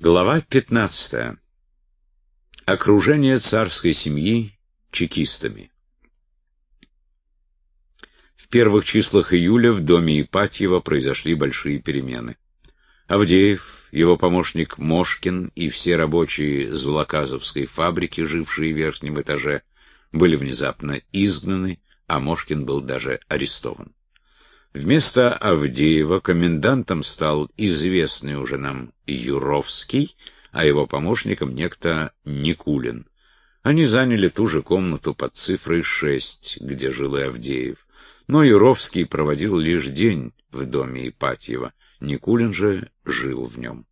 Глава 15. Окружение царской семьи чекистами. В первых числах июля в доме Ипатьева произошли большие перемены. Авдеев, его помощник Мошкин и все рабочие Злаказовской фабрики, жившие в верхнем этаже, были внезапно изгнаны, а Мошкин был даже арестован. Вместо Авдеева комендантом стал известный уже нам Юровский, а его помощником некто Никулин. Они заняли ту же комнату под цифрой 6, где жил и Авдеев. Но Юровский проводил лишь день в доме Ипатьева, Никулин же жил в нем.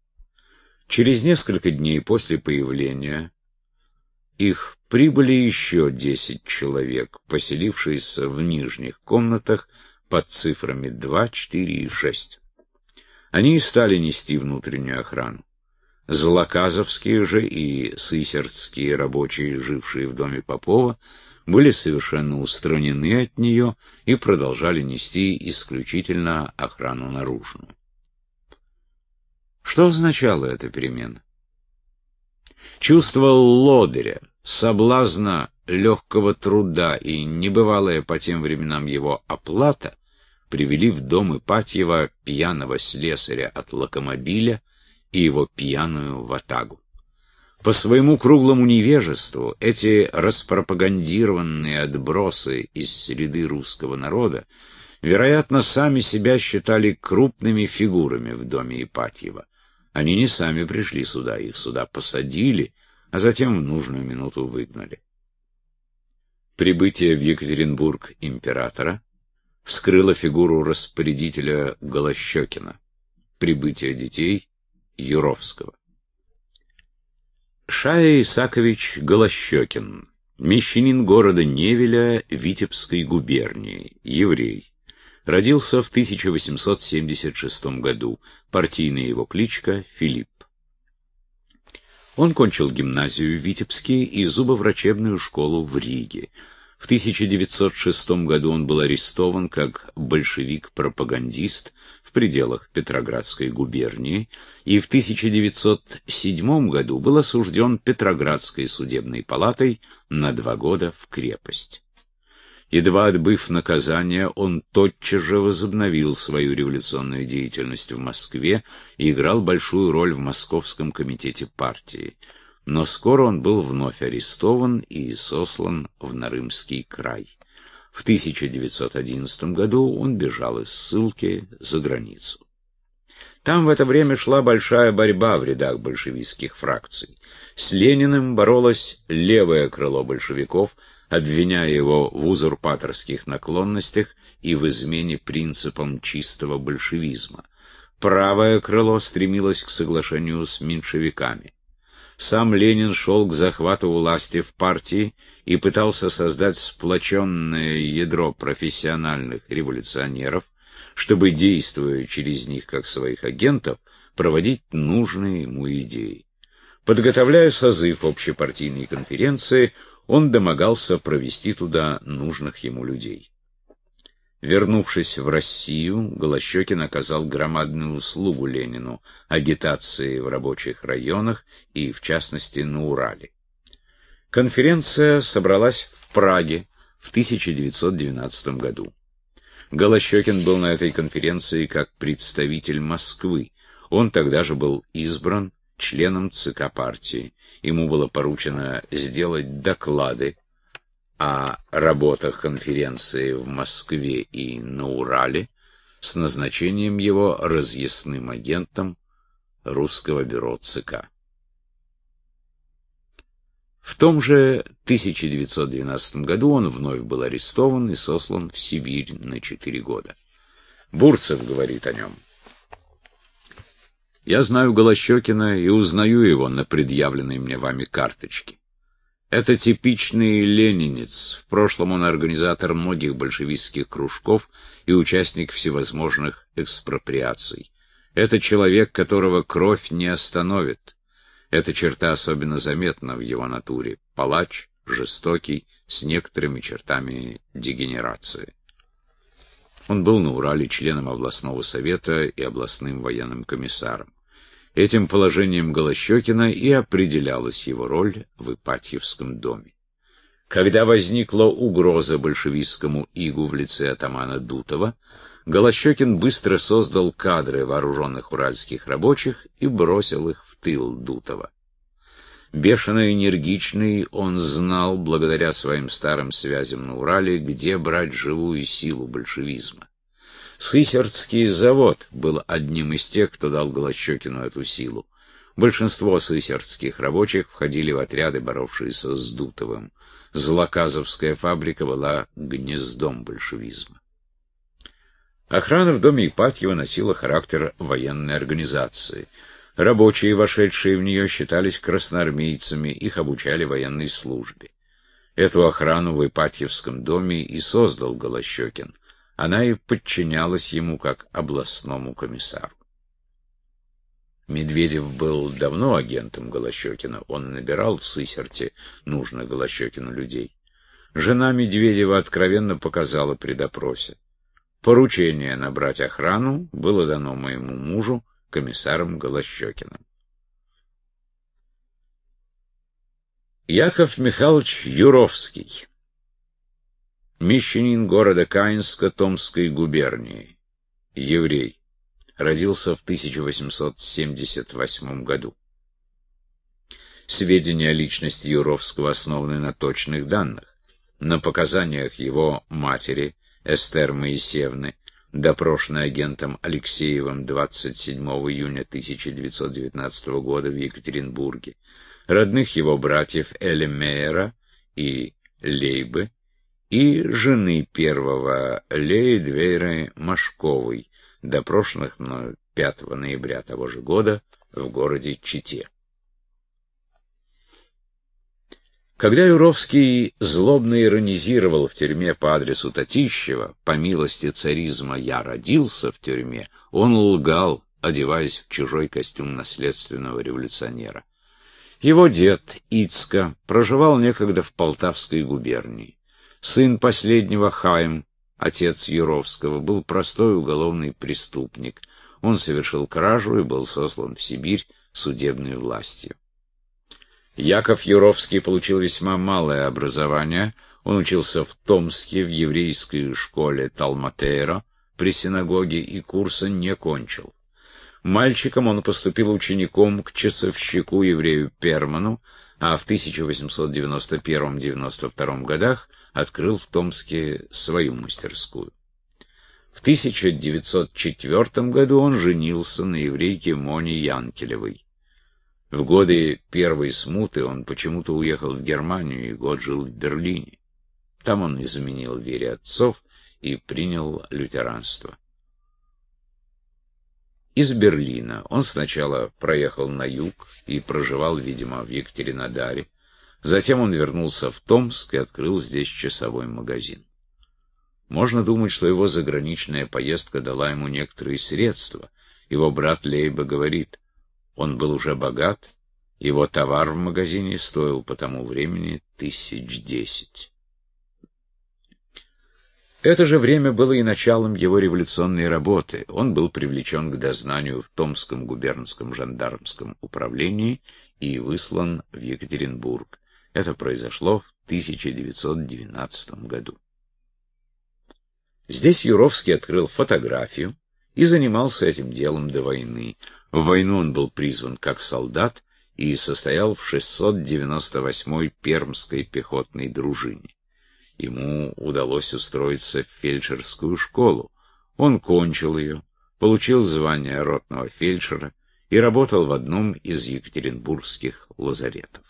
Через несколько дней после появления их прибыли еще десять человек, поселившиеся в нижних комнатах под цифрами 2, 4 и 6. Они и стали нести внутреннюю охрану. Злоказовские же и сысердские рабочие, жившие в доме Попова, были совершенно устранены от нее и продолжали нести исключительно охрану наружную. Что означала эта перемена? Чувство лодыря, соблазна легкого труда и небывалая по тем временам его оплата привели в дом Ипатьева пьяного слесаря от локомобиля и его пьяную ватагу. По своему круглому невежеству эти распропагандированные отбросы из среды русского народа, вероятно, сами себя считали крупными фигурами в доме Ипатьева. Они не сами пришли сюда, их сюда посадили, а затем в нужную минуту выгнали. Прибытие в Екатеринбург императора вскрыло фигуру распорядителя Голощекина, прибытие детей Юровского. Шая Исакович Голощекин, мещанин города Невеля Витебской губернии, еврей. Родился в 1876 году. Партийная его кличка Филипп. Он кончил гимназию в Витебске и зубоврачебную школу в Риге. В 1906 году он был арестован как большевик-пропагандист в пределах Петроградской губернии и в 1907 году был осужден Петроградской судебной палатой на два года в крепость. Едва отбыв наказание, он тотчас же возобновил свою революционную деятельность в Москве и играл большую роль в Московском комитете партии. Но скоро он был вновь арестован и сослан в Нарымский край. В 1911 году он бежал из ссылки за границу. Там в это время шла большая борьба в рядах большевистских фракций. С Лениным боролось левое крыло большевиков, обвиняя его в узурпаторских наклонностях и в измене принципам чистого большевизма. Правое крыло стремилось к соглашению с меньшевиками. Сам Ленин шел к захвату власти в партии и пытался создать сплоченное ядро профессиональных революционеров, чтобы, действуя через них как своих агентов, проводить нужные ему идеи. Подготовляя созыв общепартийной конференции, он домогался провести туда нужных ему людей. Вернувшись в Россию, Голощекин оказал громадную услугу Ленину, агитации в рабочих районах и, в частности, на Урале. Конференция собралась в Праге в 1912 году. Голощекин был на этой конференции как представитель Москвы. Он тогда же был избран членом ЦК партии. Ему было поручено сделать доклады о работах конференции в Москве и на Урале с назначением его разъясным агентом русского бюро ЦК. В том же 1912 году он вновь был арестован и сослан в Сибирь на четыре года. Бурцев говорит о нем. Я знаю Голощекина и узнаю его на предъявленной мне вами карточке. Это типичный ленинец. В прошлом он организатор многих большевистских кружков и участник всевозможных экспроприаций. Это человек, которого кровь не остановит. Эта черта особенно заметна в его натуре. Палач, жестокий, с некоторыми чертами дегенерации. Он был на Урале членом областного совета и областным военным комиссаром. Этим положением Голощекина и определялась его роль в Ипатьевском доме. Когда возникла угроза большевистскому игу в лице атамана Дутова, Голощекин быстро создал кадры вооруженных уральских рабочих и бросил их в тыл Дутова. Бешено энергичный, он знал, благодаря своим старым связям на Урале, где брать живую силу большевизма. Сысердский завод был одним из тех, кто дал Голощекину эту силу. Большинство сысердских рабочих входили в отряды, боровшиеся с Дутовым. Злоказовская фабрика была гнездом большевизма. Охрана в доме Ипатьева носила характер военной организации. Рабочие, вошедшие в нее, считались красноармейцами, их обучали военной службе. Эту охрану в Ипатьевском доме и создал Голощекин – она и подчинялась ему как областному комиссару. Медведев был давно агентом Голощекина, он набирал в Сысерте нужных Голощекину людей. Жена Медведева откровенно показала при допросе. Поручение набрать охрану было дано моему мужу, комиссаром Голощекиным. Яков Михайлович Юровский Мещанин города Каинска Томской губернии. Еврей. Родился в 1878 году. Сведения о личности Юровского основаны на точных данных. На показаниях его матери, Эстер Моисеевны, допрошенной агентом Алексеевым 27 июня 1919 года в Екатеринбурге, родных его братьев Эля Мейера и Лейбы, и жены первого Леи Двейры Машковой, допрошенных мною 5 ноября того же года в городе Чите. Когда Юровский злобно иронизировал в тюрьме по адресу Татищева, по милости царизма «я родился в тюрьме», он лгал, одеваясь в чужой костюм наследственного революционера. Его дед, Ицка, проживал некогда в Полтавской губернии. Сын последнего Хайм, отец Юровского, был простой уголовный преступник. Он совершил кражу и был сослан в Сибирь судебной властью. Яков Юровский получил весьма малое образование. Он учился в Томске в еврейской школе Талматейра при синагоге и курса не кончил. Мальчиком он поступил учеником к часовщику еврею Перману, а в 1891-92 годах открыл в Томске свою мастерскую. В 1904 году он женился на еврейке Моне Янкелевой. В годы первой смуты он почему-то уехал в Германию и год жил в Берлине. Там он изменил вере отцов и принял лютеранство. Из Берлина он сначала проехал на юг и проживал, видимо, в Екатеринодаре. Затем он вернулся в Томск и открыл здесь часовой магазин. Можно думать, что его заграничная поездка дала ему некоторые средства. Его брат Лейба говорит, он был уже богат, его товар в магазине стоил по тому времени тысяч десять. Это же время было и началом его революционной работы. Он был привлечен к дознанию в Томском губернском жандармском управлении и выслан в Екатеринбург. Это произошло в 1912 году. Здесь Юровский открыл фотографию и занимался этим делом до войны. В войну он был призван как солдат и состоял в 698-й Пермской пехотной дружине. Ему удалось устроиться в фельдшерскую школу. Он кончил ее, получил звание ротного фельдшера и работал в одном из екатеринбургских лазаретов.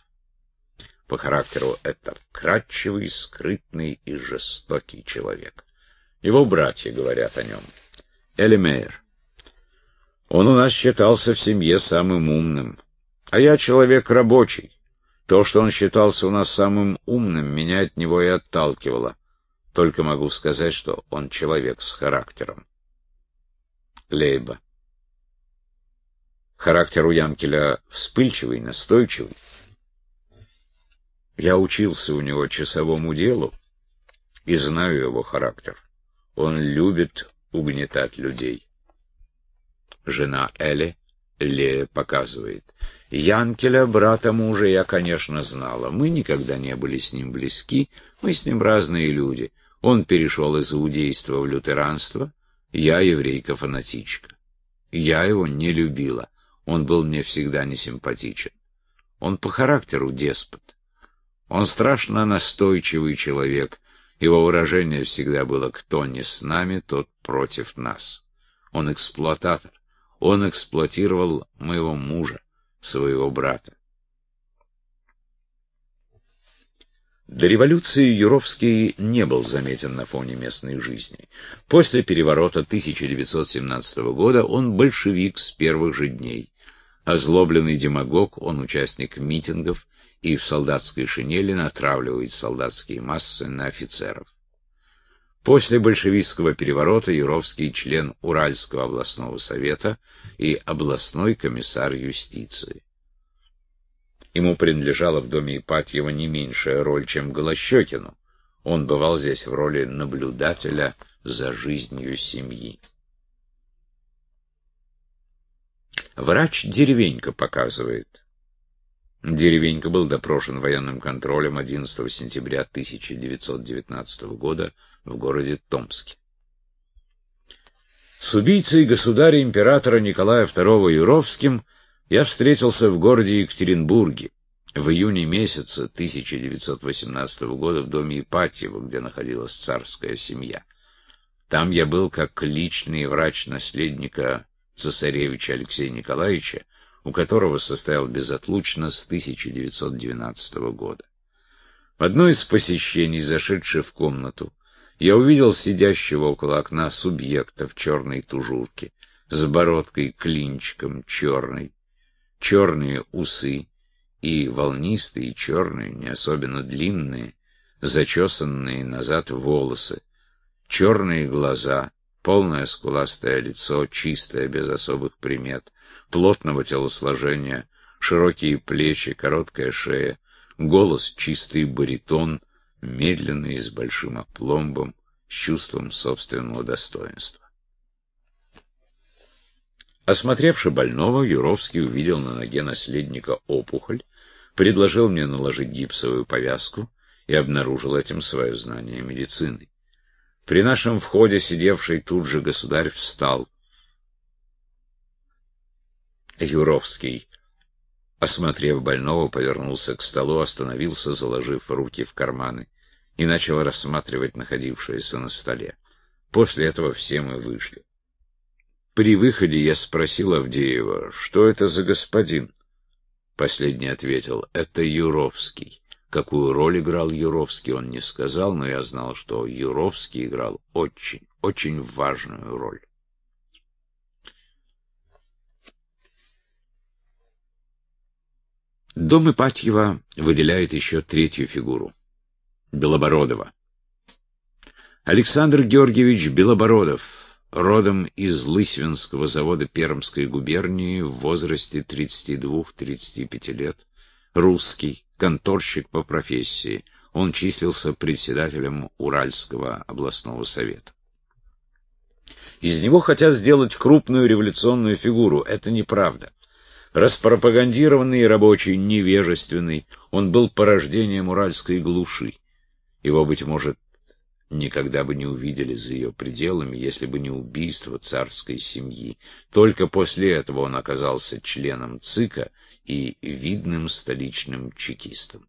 По характеру это кратчевый, скрытный и жестокий человек. Его братья говорят о нем. Элемейр. Он у нас считался в семье самым умным, а я человек рабочий. То, что он считался у нас самым умным, меня от него и отталкивало. Только могу сказать, что он человек с характером. Лейба. Характер у Янкеля вспыльчивый, настойчивый. Я учился у него часовому делу и знаю его характер. Он любит угнетать людей. Жена Эли Лея показывает. Янкеля, брата мужа, я, конечно, знала. Мы никогда не были с ним близки, мы с ним разные люди. Он перешел из иудейства в лютеранство, я еврейка-фанатичка. Я его не любила, он был мне всегда несимпатичен. Он по характеру деспот. Он страшно настойчивый человек, его выражение всегда было «кто не с нами, тот против нас». Он эксплуататор. Он эксплуатировал моего мужа, своего брата. До революции Юровский не был заметен на фоне местной жизни. После переворота 1917 года он большевик с первых же дней. Озлобленный демагог, он участник митингов и в солдатской шинели натравливает солдатские массы на офицеров. После большевистского переворота Юровский член Уральского областного совета и областной комиссар юстиции. Ему принадлежала в доме Ипатьева не меньшая роль, чем Голощекину. Он бывал здесь в роли наблюдателя за жизнью семьи. Врач Деревенька показывает. Деревенька был допрошен военным контролем 11 сентября 1919 года в городе Томске. С убийцей государя-императора Николая II Юровским я встретился в городе Екатеринбурге в июне месяце 1918 года в доме Ипатьева, где находилась царская семья. Там я был как личный врач наследника цесаревича Алексея Николаевича, у которого состоял безотлучно с 1912 года. В одно из посещений, зашедший в комнату, я увидел сидящего около окна субъекта в черной тужурке, с бородкой клинчиком черной, черные усы и волнистые черные, не особенно длинные, зачесанные назад волосы, черные глаза, полное скуластое лицо, чистое, без особых примет, плотного телосложения, широкие плечи, короткая шея, голос чистый баритон, медленный, с большим опломбом, с чувством собственного достоинства. Осмотревши больного, Юровский увидел на ноге наследника опухоль, предложил мне наложить гипсовую повязку и обнаружил этим свое знание медицины. При нашем входе сидевший тут же государь встал. Юровский Осмотрев больного, повернулся к столу, остановился, заложив руки в карманы, и начал рассматривать находившееся на столе. После этого все мы вышли. При выходе я спросил Авдеева, что это за господин? Последний ответил, это Юровский. Какую роль играл Юровский, он не сказал, но я знал, что Юровский играл очень, очень важную роль. Дом Ипатьева выделяет еще третью фигуру — Белобородова. Александр Георгиевич Белобородов, родом из Лысвинского завода Пермской губернии в возрасте 32-35 лет, русский, конторщик по профессии. Он числился председателем Уральского областного совета. Из него хотят сделать крупную революционную фигуру. Это неправда распропагандированный рабочий, невежественный, он был порождением уральской глуши. Его, быть может, никогда бы не увидели за ее пределами, если бы не убийство царской семьи. Только после этого он оказался членом ЦИКа и видным столичным чекистом.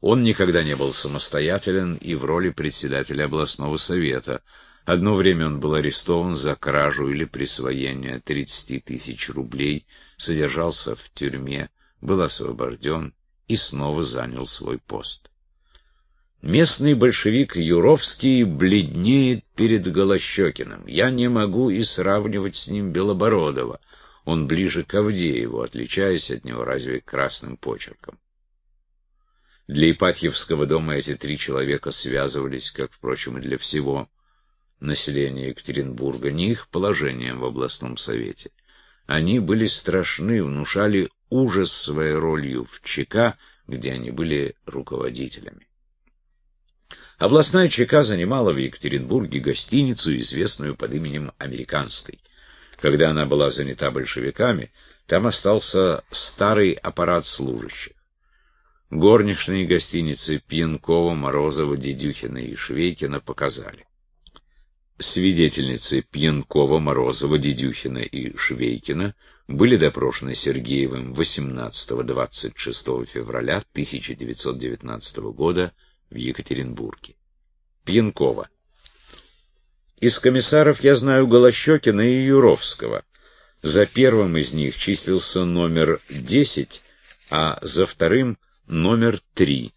Он никогда не был самостоятелен и в роли председателя областного совета, Одно время он был арестован за кражу или присвоение 30 тысяч рублей, содержался в тюрьме, был освобожден и снова занял свой пост. Местный большевик Юровский бледнеет перед Голощекиным. Я не могу и сравнивать с ним Белобородова. Он ближе к Авдееву, отличаясь от него разве красным почерком. Для Ипатьевского дома эти три человека связывались, как, впрочем, и для всего населения Екатеринбурга, ни их положением в областном совете. Они были страшны, внушали ужас своей ролью в ЧК, где они были руководителями. Областная ЧК занимала в Екатеринбурге гостиницу, известную под именем Американской. Когда она была занята большевиками, там остался старый аппарат служащих. Горничные гостиницы Пьянкова, Морозова, Дедюхина и Швейкина показали. Свидетельницы Пьянкова, Морозова, Дедюхина и Швейкина были допрошены Сергеевым 18-26 февраля 1919 года в Екатеринбурге. Пьянкова. Из комиссаров я знаю Голощекина и Юровского. За первым из них числился номер 10, а за вторым — номер 3.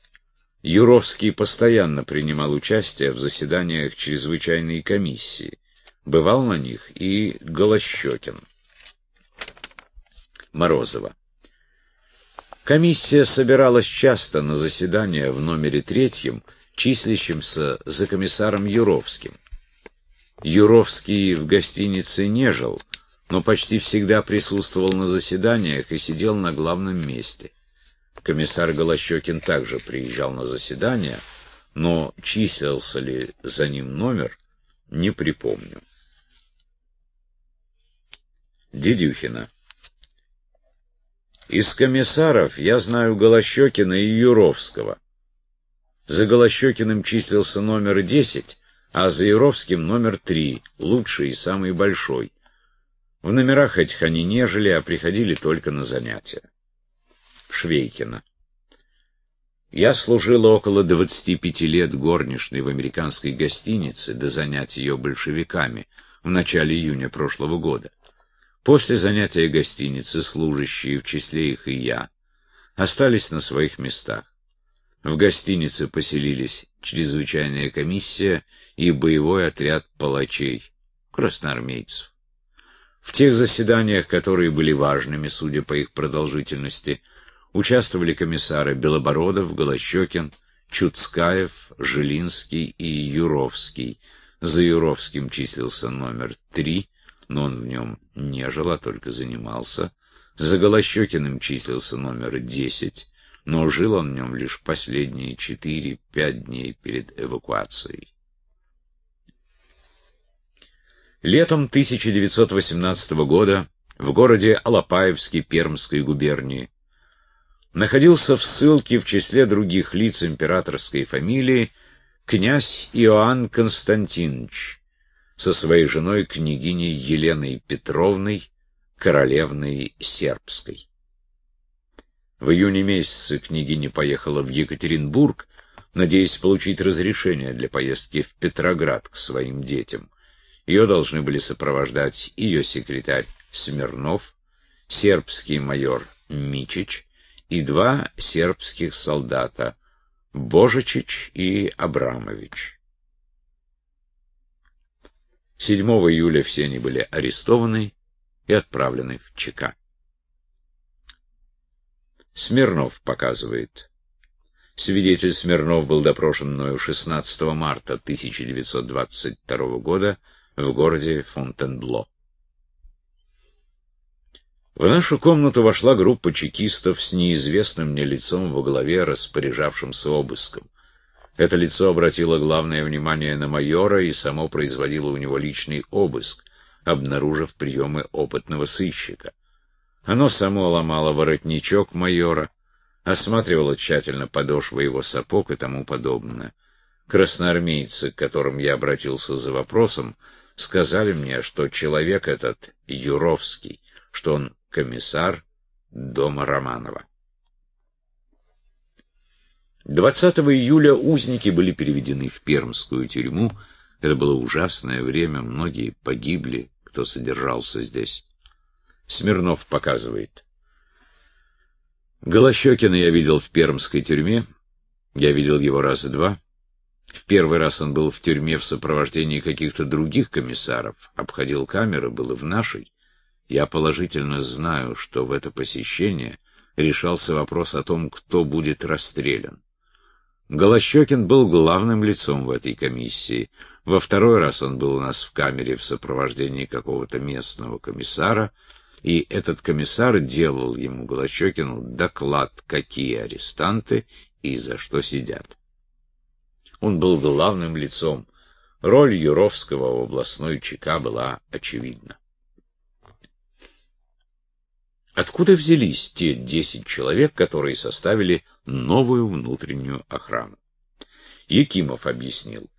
Юровский постоянно принимал участие в заседаниях чрезвычайной комиссии. Бывал на них и Голощекин. Морозова. Комиссия собиралась часто на заседания в номере третьем, числящемся за комиссаром Юровским. Юровский в гостинице не жил, но почти всегда присутствовал на заседаниях и сидел на главном месте. Комиссар Голощекин также приезжал на заседания, но числился ли за ним номер, не припомню. Дедюхина. Из комиссаров я знаю Голощекина и Юровского. За Голощекиным числился номер 10, а за Яровским номер три, лучший и самый большой. В номерах этих они не жили, а приходили только на занятия. Швейкина. Я служила около 25 лет горничной в американской гостинице до занятий ее большевиками в начале июня прошлого года. После занятия гостиницы служащие, в числе их и я, остались на своих местах. В гостинице поселились чрезвычайная комиссия и боевой отряд палачей, красноармейцев. В тех заседаниях, которые были важными, судя по их продолжительности, участвовали комиссары Белобородов, Голощекин, Чуцкаев, Жилинский и Юровский. За Юровским числился номер три, но он в нем не жил, а только занимался. За Голощекиным числился номер десять, но жил он в нем лишь последние четыре-пять дней перед эвакуацией. Летом 1918 года в городе Алапаевске Пермской губернии находился в ссылке в числе других лиц императорской фамилии князь Иоанн Константинович со своей женой княгиней Еленой Петровной, королевной сербской. В июне месяце княгиня поехала в Екатеринбург, надеясь получить разрешение для поездки в Петроград к своим детям. Ее должны были сопровождать ее секретарь Смирнов, сербский майор Мичич и два сербских солдата Божичич и Абрамович. 7 июля все они были арестованы и отправлены в ЧК. Смирнов показывает. Свидетель Смирнов был допрошен мною 16 марта 1922 года в городе Фонтенбло. В нашу комнату вошла группа чекистов с неизвестным мне лицом во главе, распоряжавшимся обыском. Это лицо обратило главное внимание на майора и само производило у него личный обыск, обнаружив приемы опытного сыщика. Оно само ломало воротничок майора, осматривало тщательно подошвы его сапог и тому подобное. Красноармейцы, к которым я обратился за вопросом, сказали мне, что человек этот Юровский, что он комиссар дома Романова. 20 июля узники были переведены в Пермскую тюрьму. Это было ужасное время, многие погибли, кто содержался здесь. Смирнов показывает. Голощекина я видел в пермской тюрьме. Я видел его раза два. В первый раз он был в тюрьме в сопровождении каких-то других комиссаров, обходил камеры, был и в нашей. Я положительно знаю, что в это посещение решался вопрос о том, кто будет расстрелян. Голощекин был главным лицом в этой комиссии. Во второй раз он был у нас в камере в сопровождении какого-то местного комиссара — и этот комиссар делал ему Голощекину доклад, какие арестанты и за что сидят. Он был главным лицом. Роль Юровского в областной ЧК была очевидна. Откуда взялись те десять человек, которые составили новую внутреннюю охрану? Якимов объяснил.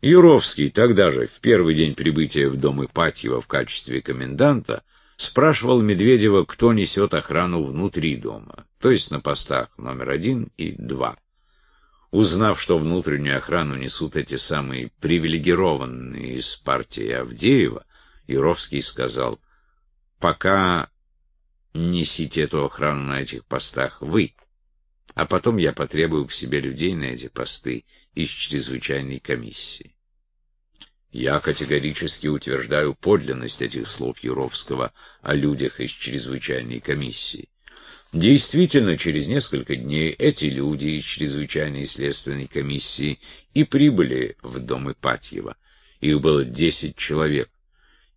Юровский тогда же, в первый день прибытия в дом Ипатьева в качестве коменданта, спрашивал Медведева, кто несет охрану внутри дома, то есть на постах номер один и два. Узнав, что внутреннюю охрану несут эти самые привилегированные из партии Авдеева, Юровский сказал, «Пока несите эту охрану на этих постах вы, а потом я потребую к себе людей на эти посты из чрезвычайной комиссии. Я категорически утверждаю подлинность этих слов Юровского о людях из чрезвычайной комиссии. Действительно, через несколько дней эти люди из чрезвычайной следственной комиссии и прибыли в дом Ипатьева. Их было десять человек.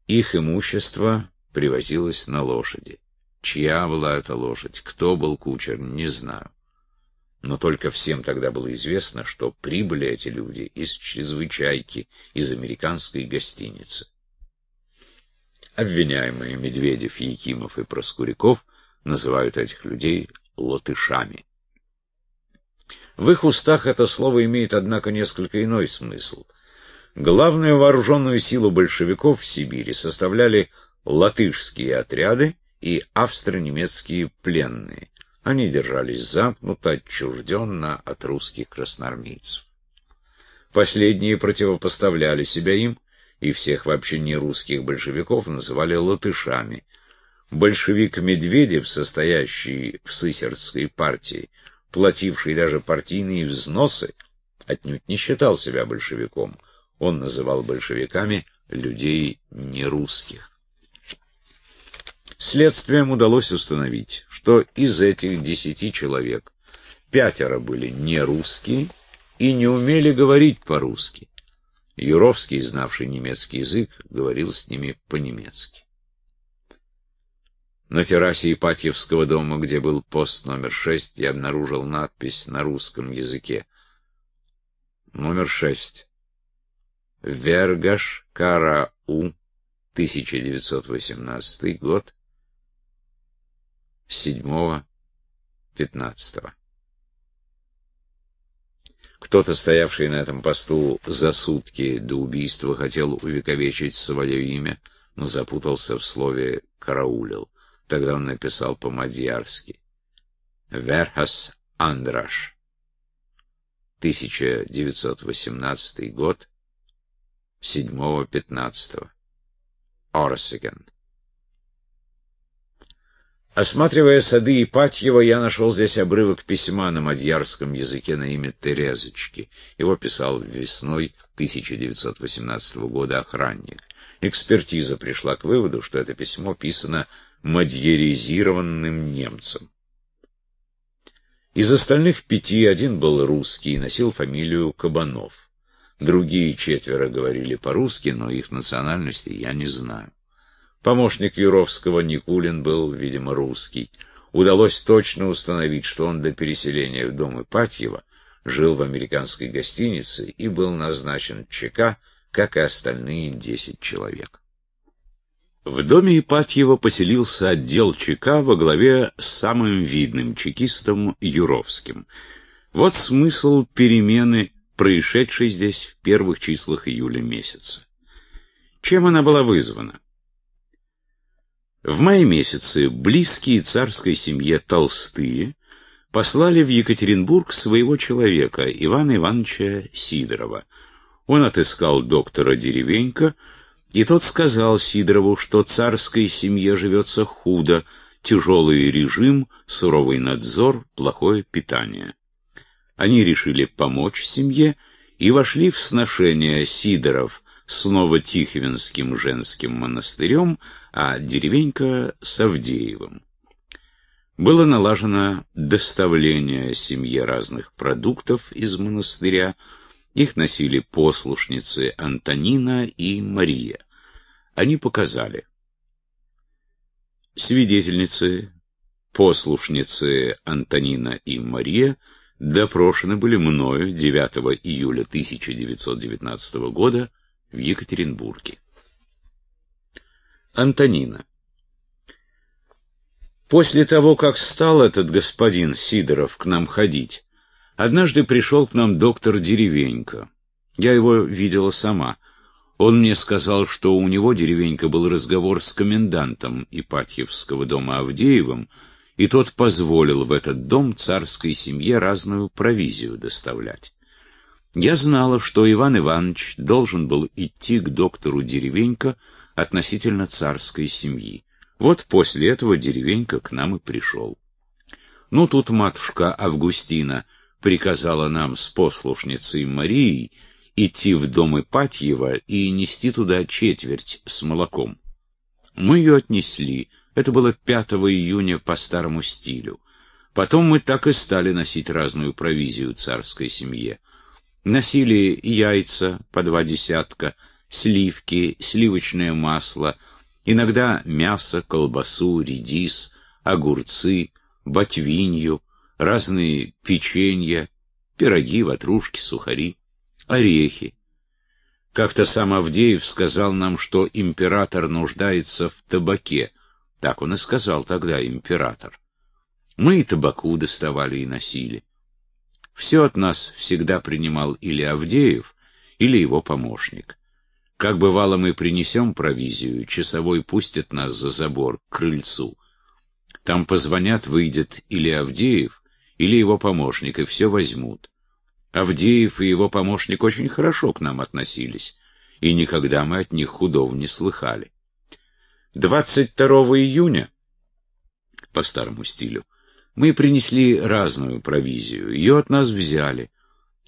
Их имущество привозилось на лошади. Чья была эта лошадь, кто был кучер, не знаю. Но только всем тогда было известно, что прибыли эти люди из чрезвычайки, из американской гостиницы. Обвиняемые Медведев, Якимов и Проскуряков называют этих людей латышами. В их устах это слово имеет, однако, несколько иной смысл. Главную вооруженную силу большевиков в Сибири составляли латышские отряды, и австро-немецкие пленные. Они держались замкнуто, отчужденно от русских красноармейцев. Последние противопоставляли себя им, и всех вообще не русских большевиков называли латышами. Большевик Медведев, состоящий в Сысердской партии, плативший даже партийные взносы, отнюдь не считал себя большевиком. Он называл большевиками людей нерусских. Следствием удалось установить, что из этих десяти человек пятеро были не русские и не умели говорить по-русски. Юровский, знавший немецкий язык, говорил с ними по-немецки. На террасе Ипатьевского дома, где был пост номер шесть, я обнаружил надпись на русском языке. Номер шесть. Вергаш Кара У, 1918 год, седьмого, пятнадцатого. Кто-то, стоявший на этом посту за сутки до убийства, хотел увековечить свое имя, но запутался в слове «караулил». Тогда он написал по-мадьярски «Верхас Андраш». 1918 год, 7-15. Орсиген. Осматривая сады Ипатьева, я нашел здесь обрывок письма на мадьярском языке на имя Терезочки. Его писал весной 1918 года охранник. Экспертиза пришла к выводу, что это письмо писано мадьяризированным немцем. Из остальных пяти один был русский и носил фамилию Кабанов. Другие четверо говорили по-русски, но их национальности я не знаю. Помощник Юровского Никулин был, видимо, русский. Удалось точно установить, что он до переселения в дом Ипатьева жил в американской гостинице и был назначен ЧК, как и остальные десять человек. В доме Ипатьева поселился отдел ЧК во главе с самым видным чекистом Юровским. Вот смысл перемены, происшедшей здесь в первых числах июля месяца. Чем она была вызвана? В мае месяце близкие царской семье Толстые послали в Екатеринбург своего человека, Ивана Ивановича Сидорова. Он отыскал доктора Деревенька, и тот сказал Сидорову, что царской семье живется худо, тяжелый режим, суровый надзор, плохое питание. Они решили помочь семье и вошли в сношение Сидоров с Новотихвинским женским монастырем, а деревенька с Авдеевым. Было налажено доставление семье разных продуктов из монастыря, их носили послушницы Антонина и Мария. Они показали. Свидетельницы, послушницы Антонина и Мария допрошены были мною 9 июля 1919 года в Екатеринбурге. Антонина. После того, как стал этот господин Сидоров к нам ходить, однажды пришел к нам доктор Деревенько. Я его видела сама. Он мне сказал, что у него, Деревенько, был разговор с комендантом Ипатьевского дома Авдеевым, и тот позволил в этот дом царской семье разную провизию доставлять. Я знала, что Иван Иванович должен был идти к доктору Деревенько относительно царской семьи. Вот после этого деревенька к нам и пришел. Ну, тут матушка Августина приказала нам с послушницей Марией идти в дом Ипатьева и нести туда четверть с молоком. Мы ее отнесли. Это было 5 июня по старому стилю. Потом мы так и стали носить разную провизию царской семье. Носили яйца по два десятка, сливки, сливочное масло — Иногда мясо, колбасу, редис, огурцы, ботвинью, разные печенья, пироги, ватрушки, сухари, орехи. Как-то сам Авдеев сказал нам, что император нуждается в табаке. Так он и сказал тогда, император. Мы и табаку доставали и носили. Все от нас всегда принимал или Авдеев, или его помощник. Как бывало, мы принесем провизию, часовой пустит нас за забор, к крыльцу. Там позвонят, выйдет или Авдеев, или его помощник, и все возьмут. Авдеев и его помощник очень хорошо к нам относились, и никогда мы от них худого не слыхали. 22 июня, по старому стилю, мы принесли разную провизию, ее от нас взяли.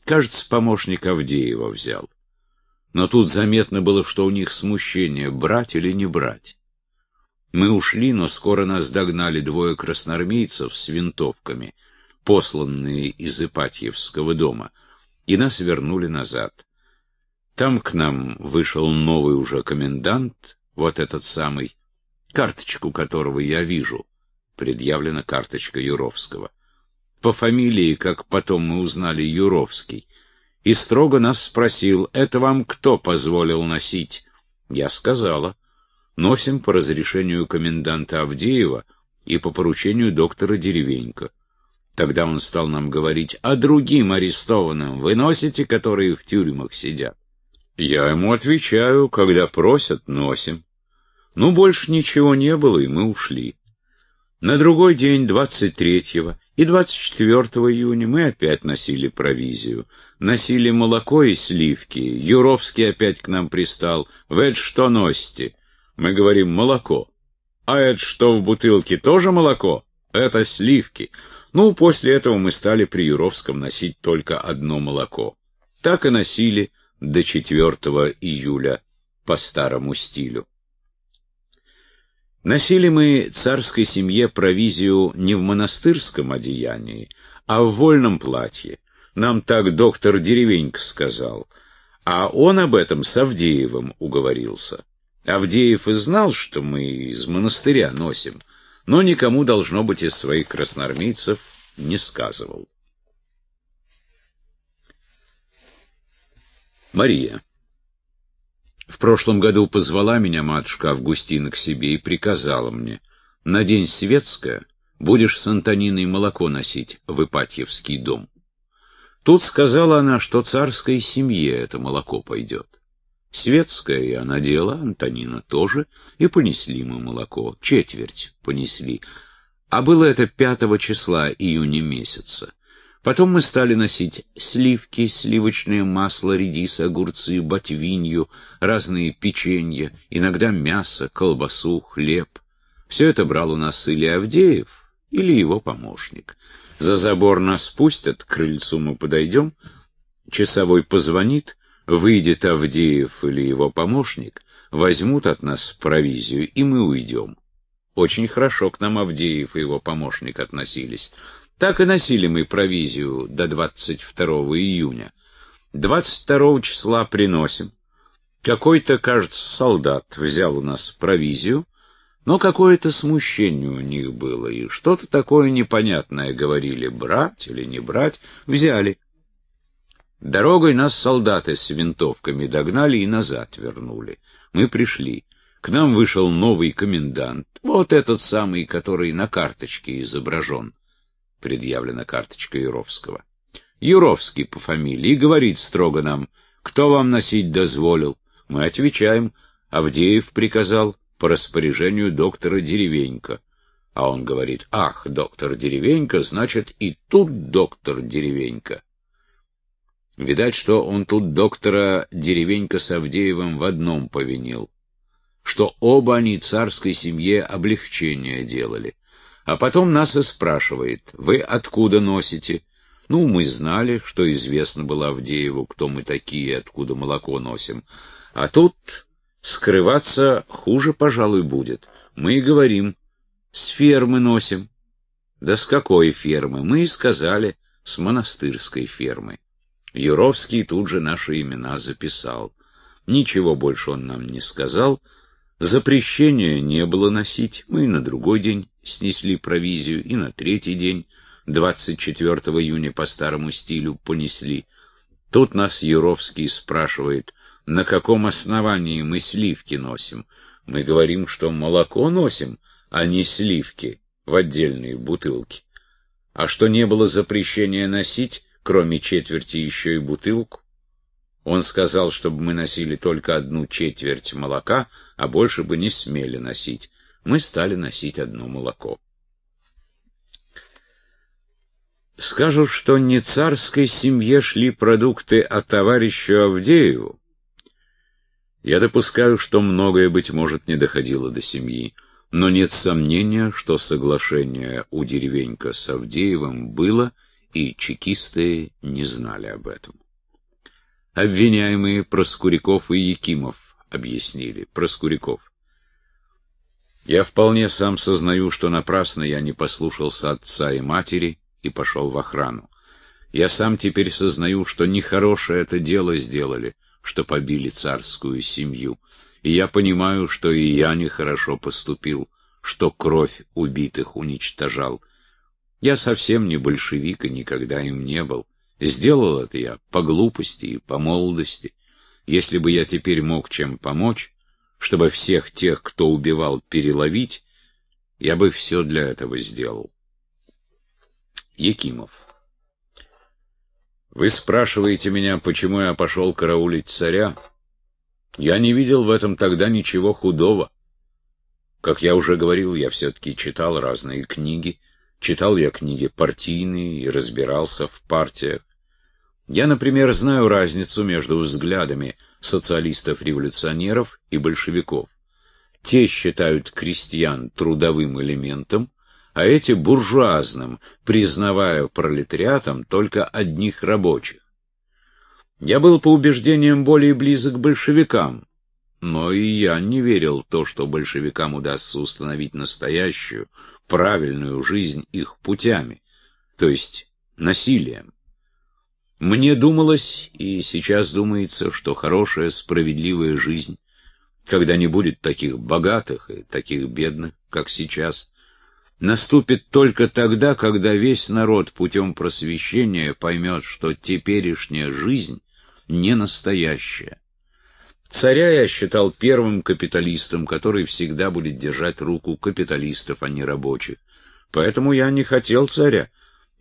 Кажется, помощник Авдеева взял. Но тут заметно было, что у них смущение, брать или не брать. Мы ушли, но скоро нас догнали двое красноармейцев с винтовками, посланные из Ипатьевского дома, и нас вернули назад. Там к нам вышел новый уже комендант, вот этот самый, карточку которого я вижу, предъявлена карточка Юровского. По фамилии, как потом мы узнали, Юровский — и строго нас спросил, «Это вам кто позволил носить?» Я сказала, «Носим по разрешению коменданта Авдеева и по поручению доктора Деревенько». Тогда он стал нам говорить, «А другим арестованным вы носите, которые в тюрьмах сидят?» Я ему отвечаю, когда просят, носим. Ну, больше ничего не было, и мы ушли. На другой день, 23-го, и 24 июня мы опять носили провизию. Носили молоко и сливки. Юровский опять к нам пристал. «Вы это что носите?» Мы говорим «молоко». «А это что в бутылке, тоже молоко?» «Это сливки». Ну, после этого мы стали при Юровском носить только одно молоко. Так и носили до 4 июля по старому стилю. Носили мы царской семье провизию не в монастырском одеянии, а в вольном платье. Нам так доктор Деревенько сказал. А он об этом с Авдеевым уговорился. Авдеев и знал, что мы из монастыря носим, но никому, должно быть, из своих красноармейцев не сказывал. Мария в прошлом году позвала меня матушка Августина к себе и приказала мне, «Надень светское, будешь с Антониной молоко носить в Ипатьевский дом». Тут сказала она, что царской семье это молоко пойдет. Светское я надела, Антонина тоже, и понесли мы молоко, четверть понесли. А было это пятого числа июня месяца. Потом мы стали носить сливки, сливочное масло, редис, огурцы, ботвинью, разные печенья, иногда мясо, колбасу, хлеб. Все это брал у нас или Авдеев, или его помощник. За забор нас пустят, к крыльцу мы подойдем, часовой позвонит, выйдет Авдеев или его помощник, возьмут от нас провизию, и мы уйдем. Очень хорошо к нам Авдеев и его помощник относились. Так и носили мы провизию до 22 июня. 22 числа приносим. Какой-то, кажется, солдат взял у нас провизию, но какое-то смущение у них было, и что-то такое непонятное говорили, брать или не брать, взяли. Дорогой нас солдаты с винтовками догнали и назад вернули. Мы пришли. К нам вышел новый комендант, вот этот самый, который на карточке изображен. Предъявлена карточка Юровского. Юровский по фамилии, говорит строго нам, кто вам носить дозволил. Мы отвечаем, Авдеев приказал по распоряжению доктора Деревенька. А он говорит, ах, доктор Деревенька, значит, и тут доктор Деревенька. Видать, что он тут доктора Деревенька с Авдеевым в одном повинил, что оба они царской семье облегчение делали. А потом нас и спрашивает, вы откуда носите? Ну, мы знали, что известно было Авдееву, кто мы такие, откуда молоко носим. А тут скрываться хуже, пожалуй, будет. Мы и говорим, с фермы носим. Да с какой фермы? Мы и сказали, с монастырской фермы. Юровский тут же наши имена записал. Ничего больше он нам не сказал. Запрещения не было носить. Мы на другой день снесли провизию, и на третий день, 24 июня по старому стилю, понесли. Тут нас Юровский спрашивает, на каком основании мы сливки носим. Мы говорим, что молоко носим, а не сливки в отдельные бутылки. А что не было запрещения носить, кроме четверти еще и бутылку, он сказал, чтобы мы носили только одну четверть молока, а больше бы не смели носить. Мы стали носить одно молоко. Скажут, что не царской семье шли продукты, а товарищу Авдееву. Я допускаю, что многое, быть может, не доходило до семьи. Но нет сомнения, что соглашение у деревенька с Авдеевым было, и чекисты не знали об этом. Обвиняемые Проскуряков и Якимов объяснили. Проскуряков. Я вполне сам сознаю, что напрасно я не послушался отца и матери и пошел в охрану. Я сам теперь сознаю, что нехорошее это дело сделали, что побили царскую семью и я понимаю, что и я нехорошо поступил, что кровь убитых уничтожал. Я совсем не большевик и никогда им не был. Сделал это я по глупости и по молодости. Если бы я теперь мог чем помочь, чтобы всех тех, кто убивал, переловить, я бы все для этого сделал. Якимов. Вы спрашиваете меня, почему я пошел караулить царя? Я не видел в этом тогда ничего худого. Как я уже говорил, я все-таки читал разные книги. Читал я книги партийные и разбирался в партиях. Я, например, знаю разницу между взглядами социалистов-революционеров и большевиков. Те считают крестьян трудовым элементом, а эти буржуазным, признавая пролетариатом только одних рабочих. Я был по убеждениям более близок к большевикам, но и я не верил в то, что большевикам удастся установить настоящую, правильную жизнь их путями, то есть насилием. Мне думалось, и сейчас думается, что хорошая, справедливая жизнь, когда не будет таких богатых и таких бедных, как сейчас, наступит только тогда, когда весь народ путем просвещения поймет, что теперешняя жизнь не настоящее. Царя я считал первым капиталистом, который всегда будет держать руку капиталистов, а не рабочих. Поэтому я не хотел царя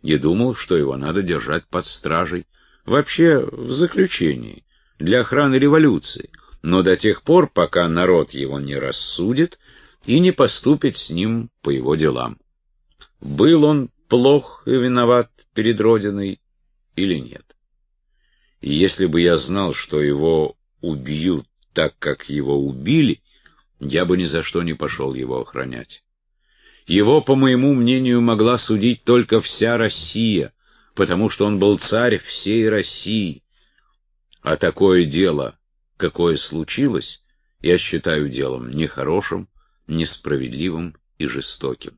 и думал, что его надо держать под стражей, вообще в заключении, для охраны революции, но до тех пор, пока народ его не рассудит и не поступит с ним по его делам. Был он плох и виноват перед Родиной или нет? И если бы я знал, что его убьют так, как его убили, я бы ни за что не пошел его охранять. Его, по моему мнению, могла судить только вся Россия, потому что он был царь всей России. А такое дело, какое случилось, я считаю делом нехорошим, несправедливым и жестоким.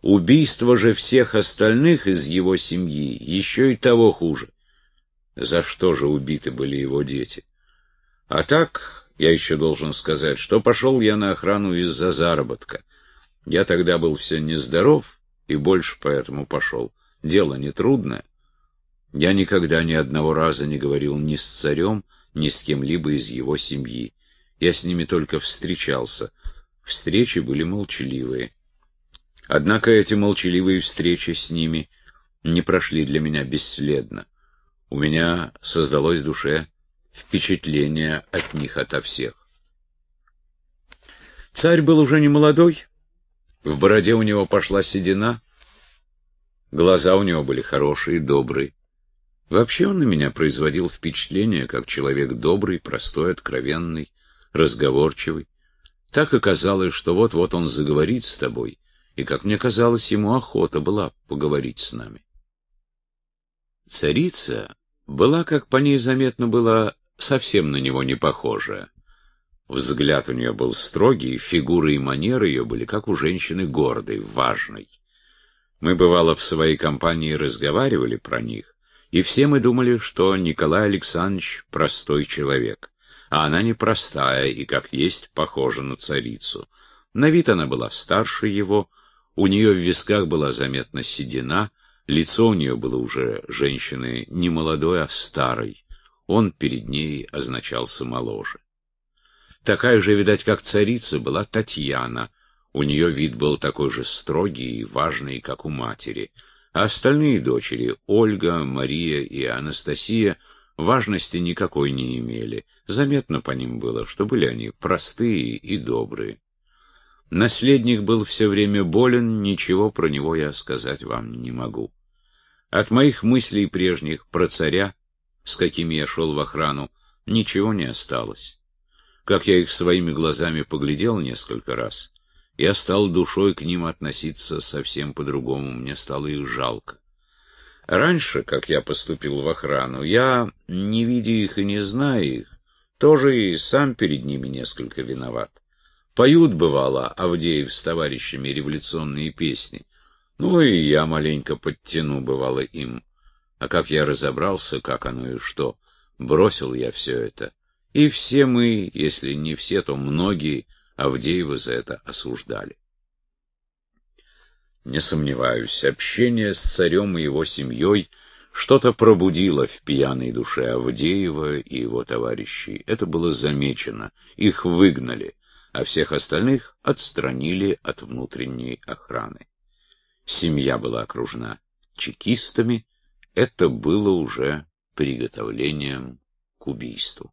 Убийство же всех остальных из его семьи еще и того хуже за что же убиты были его дети. А так, я еще должен сказать, что пошел я на охрану из-за заработка. Я тогда был все нездоров и больше поэтому пошел. Дело нетрудное. Я никогда ни одного раза не говорил ни с царем, ни с кем-либо из его семьи. Я с ними только встречался. Встречи были молчаливые. Однако эти молчаливые встречи с ними не прошли для меня бесследно. У меня создалось в душе впечатление от них ото всех. Царь был уже не молодой, в бороде у него пошла седина, глаза у него были хорошие, добрые. Вообще он на меня производил впечатление, как человек добрый, простой, откровенный, разговорчивый. Так и казалось, что вот-вот он заговорит с тобой, и, как мне казалось, ему охота была поговорить с нами. Царица была, как по ней заметно было, совсем на него не похожа. Взгляд у нее был строгий, фигура и манеры ее были, как у женщины, гордой, важной. Мы, бывало, в своей компании разговаривали про них, и все мы думали, что Николай Александрович простой человек, а она непростая и, как есть, похожа на царицу. На вид она была старше его, у нее в висках была заметна седина, лицо у нее было уже женщины не молодой, а старой. Он перед ней означался моложе. Такая же, видать, как царица, была Татьяна. У нее вид был такой же строгий и важный, как у матери. А остальные дочери, Ольга, Мария и Анастасия, важности никакой не имели. Заметно по ним было, что были они простые и добрые. Наследник был все время болен, ничего про него я сказать вам не могу. От моих мыслей прежних про царя, с какими я шел в охрану, ничего не осталось. Как я их своими глазами поглядел несколько раз, я стал душой к ним относиться совсем по-другому, мне стало их жалко. Раньше, как я поступил в охрану, я, не видя их и не зная их, тоже и сам перед ними несколько виноват. Поют, бывало, Авдеев с товарищами революционные песни. Ну и я маленько подтяну, бывало, им. А как я разобрался, как оно и что, бросил я все это. И все мы, если не все, то многие, Авдеева за это осуждали. Не сомневаюсь, общение с царем и его семьей что-то пробудило в пьяной душе Авдеева и его товарищей. Это было замечено, их выгнали а всех остальных отстранили от внутренней охраны. Семья была окружена чекистами, это было уже приготовлением к убийству.